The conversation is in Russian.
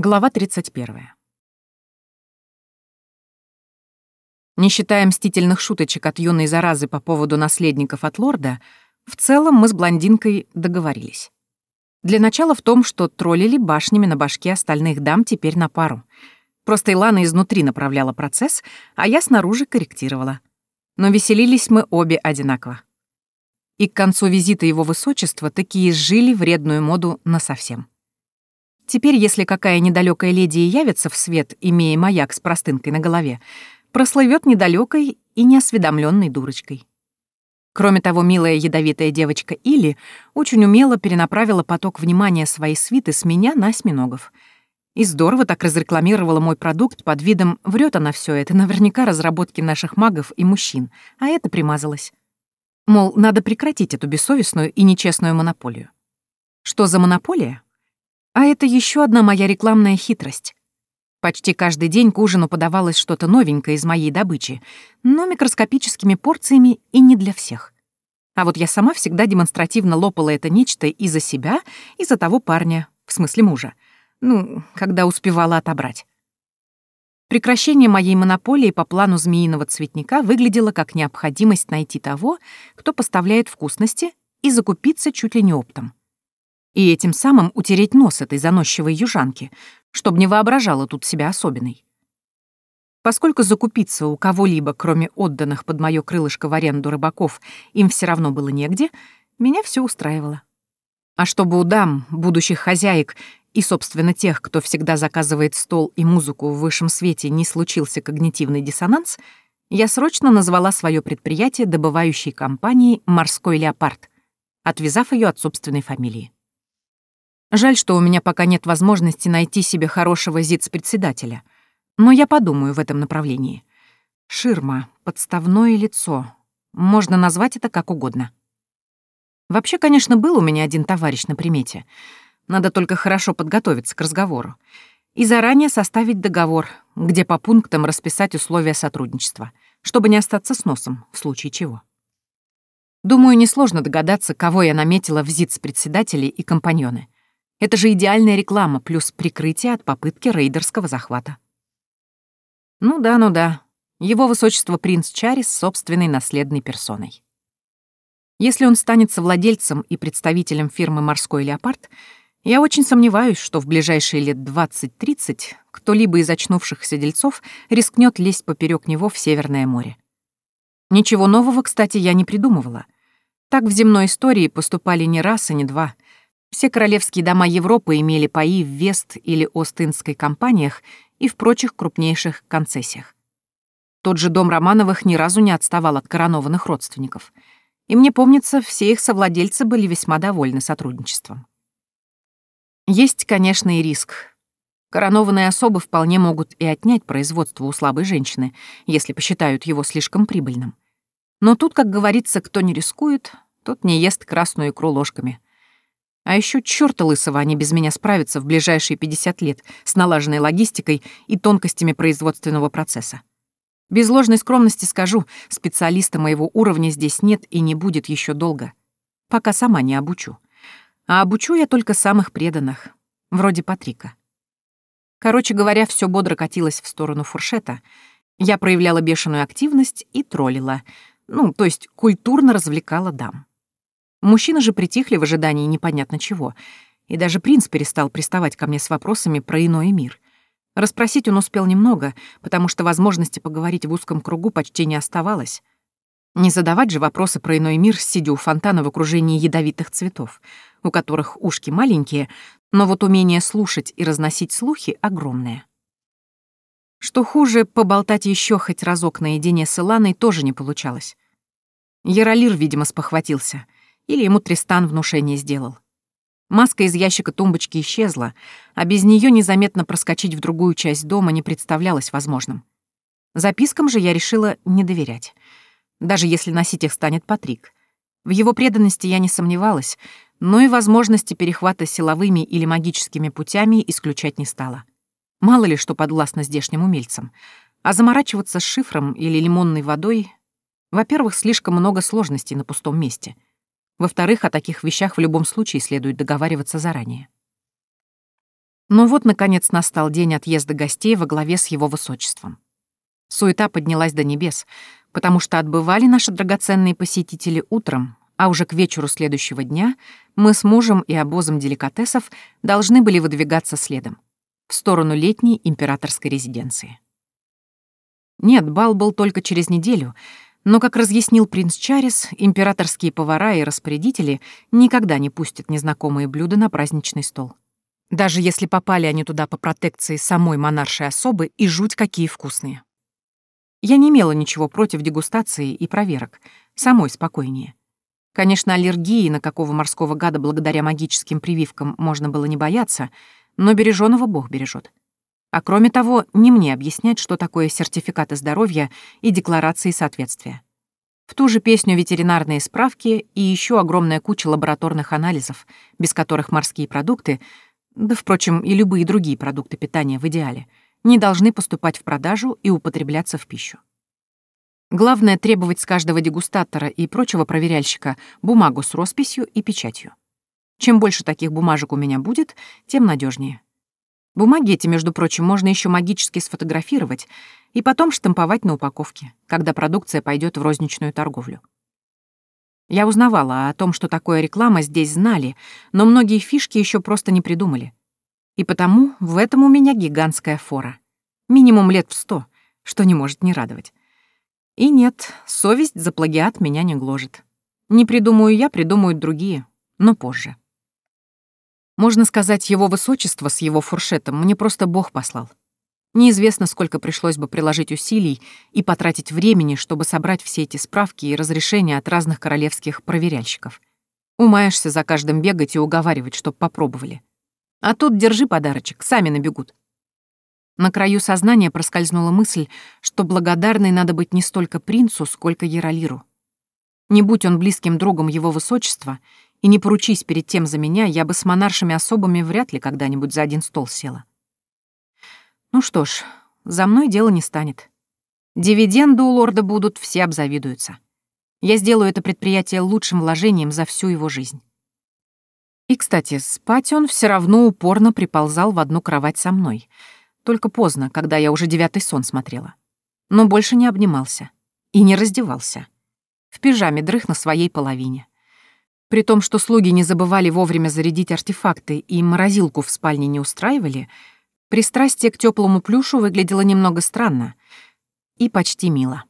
Глава 31. Не считая мстительных шуточек от юной заразы по поводу наследников от лорда, в целом мы с блондинкой договорились. Для начала в том, что троллили башнями на башке остальных дам теперь на пару. Просто Илана изнутри направляла процесс, а я снаружи корректировала. Но веселились мы обе одинаково. И к концу визита его высочества такие изжили вредную моду насовсем. Теперь, если какая недалекая леди явится в свет, имея маяк с простынкой на голове, прослывет недалекой и неосведомленной дурочкой. Кроме того, милая ядовитая девочка Или очень умело перенаправила поток внимания своей свиты с меня на осьминогов. И здорово так разрекламировала мой продукт под видом «врет она все это, наверняка разработки наших магов и мужчин», а это примазалось. Мол, надо прекратить эту бессовестную и нечестную монополию. Что за монополия? А это еще одна моя рекламная хитрость. Почти каждый день к ужину подавалось что-то новенькое из моей добычи, но микроскопическими порциями и не для всех. А вот я сама всегда демонстративно лопала это нечто и за себя, и за того парня, в смысле мужа. Ну, когда успевала отобрать. Прекращение моей монополии по плану змеиного цветника выглядело как необходимость найти того, кто поставляет вкусности, и закупиться чуть ли не оптом и этим самым утереть нос этой заносчивой южанки, чтобы не воображала тут себя особенной. Поскольку закупиться у кого-либо, кроме отданных под моё крылышко в аренду рыбаков, им все равно было негде, меня все устраивало. А чтобы у дам, будущих хозяек и, собственно, тех, кто всегда заказывает стол и музыку в высшем свете, не случился когнитивный диссонанс, я срочно назвала свое предприятие добывающей компанией «Морской леопард», отвязав ее от собственной фамилии. Жаль, что у меня пока нет возможности найти себе хорошего ЗИЦ-председателя. Но я подумаю в этом направлении. Ширма, подставное лицо. Можно назвать это как угодно. Вообще, конечно, был у меня один товарищ на примете. Надо только хорошо подготовиться к разговору. И заранее составить договор, где по пунктам расписать условия сотрудничества, чтобы не остаться с носом, в случае чего. Думаю, несложно догадаться, кого я наметила в ЗИЦ-председатели и компаньоны — это же идеальная реклама плюс прикрытие от попытки рейдерского захвата. Ну да, ну да. Его высочество принц Чарис собственной наследной персоной. Если он станет совладельцем и представителем фирмы «Морской леопард», я очень сомневаюсь, что в ближайшие лет 20-30 кто-либо из очнувшихся дельцов рискнет лезть поперек него в Северное море. Ничего нового, кстати, я не придумывала. Так в земной истории поступали не раз и не два — все королевские дома Европы имели паи в Вест- или Ост-Индской компаниях и в прочих крупнейших концессиях. Тот же дом Романовых ни разу не отставал от коронованных родственников. И мне помнится, все их совладельцы были весьма довольны сотрудничеством. Есть, конечно, и риск. Коронованные особы вполне могут и отнять производство у слабой женщины, если посчитают его слишком прибыльным. Но тут, как говорится, кто не рискует, тот не ест красную икру ложками — а еще чёрта лысого они без меня справятся в ближайшие 50 лет с налаженной логистикой и тонкостями производственного процесса. Без ложной скромности скажу, специалиста моего уровня здесь нет и не будет еще долго, пока сама не обучу. А обучу я только самых преданных, вроде Патрика. Короче говоря, все бодро катилось в сторону фуршета. Я проявляла бешеную активность и троллила, ну, то есть культурно развлекала дам. Мужчины же притихли в ожидании непонятно чего, и даже принц перестал приставать ко мне с вопросами про иной мир. Расспросить он успел немного, потому что возможности поговорить в узком кругу почти не оставалось. Не задавать же вопросы про иной мир, сидя у фонтана в окружении ядовитых цветов, у которых ушки маленькие, но вот умение слушать и разносить слухи огромное. Что хуже, поболтать еще хоть разок наедине с Иланой тоже не получалось. Яролир, видимо, спохватился — или ему Тристан внушение сделал. Маска из ящика тумбочки исчезла, а без нее незаметно проскочить в другую часть дома не представлялось возможным. Запискам же я решила не доверять, даже если носить их станет Патрик. В его преданности я не сомневалась, но и возможности перехвата силовыми или магическими путями исключать не стала. Мало ли что подвластно здешним умельцам. А заморачиваться с шифром или лимонной водой... Во-первых, слишком много сложностей на пустом месте — во-вторых, о таких вещах в любом случае следует договариваться заранее. Но вот, наконец, настал день отъезда гостей во главе с его высочеством. Суета поднялась до небес, потому что отбывали наши драгоценные посетители утром, а уже к вечеру следующего дня мы с мужем и обозом деликатесов должны были выдвигаться следом, в сторону летней императорской резиденции. Нет, бал был только через неделю, но, как разъяснил принц Чарис, императорские повара и распорядители никогда не пустят незнакомые блюда на праздничный стол. Даже если попали они туда по протекции самой монаршей особы и жуть какие вкусные. Я не имела ничего против дегустации и проверок, самой спокойнее. Конечно, аллергии на какого морского гада благодаря магическим прививкам можно было не бояться, но береженого Бог бережет. А кроме того, не мне объяснять, что такое сертификаты здоровья и декларации соответствия. В ту же песню ветеринарные справки и еще огромная куча лабораторных анализов, без которых морские продукты, да, впрочем, и любые другие продукты питания в идеале, не должны поступать в продажу и употребляться в пищу. Главное — требовать с каждого дегустатора и прочего проверяльщика бумагу с росписью и печатью. Чем больше таких бумажек у меня будет, тем надежнее. Бумаги эти, между прочим, можно еще магически сфотографировать и потом штамповать на упаковке, когда продукция пойдет в розничную торговлю. Я узнавала о том, что такое реклама, здесь знали, но многие фишки еще просто не придумали. И потому в этом у меня гигантская фора. Минимум лет в сто, что не может не радовать. И нет, совесть за плагиат меня не гложет. Не придумаю я, придумают другие, но позже. Можно сказать, его высочество с его фуршетом мне просто Бог послал. Неизвестно, сколько пришлось бы приложить усилий и потратить времени, чтобы собрать все эти справки и разрешения от разных королевских проверяльщиков. Умаешься за каждым бегать и уговаривать, чтоб попробовали. А тут держи подарочек, сами набегут. На краю сознания проскользнула мысль, что благодарной надо быть не столько принцу, сколько Яролиру. Не будь он близким другом его высочества, и не поручись перед тем за меня, я бы с монаршими особами вряд ли когда-нибудь за один стол села. Ну что ж, за мной дело не станет. Дивиденды у лорда будут, все обзавидуются. Я сделаю это предприятие лучшим вложением за всю его жизнь. И, кстати, спать он все равно упорно приползал в одну кровать со мной — только поздно, когда я уже девятый сон смотрела. Но больше не обнимался. И не раздевался. В пижаме дрых на своей половине. При том, что слуги не забывали вовремя зарядить артефакты и морозилку в спальне не устраивали, пристрастие к теплому плюшу выглядело немного странно и почти мило.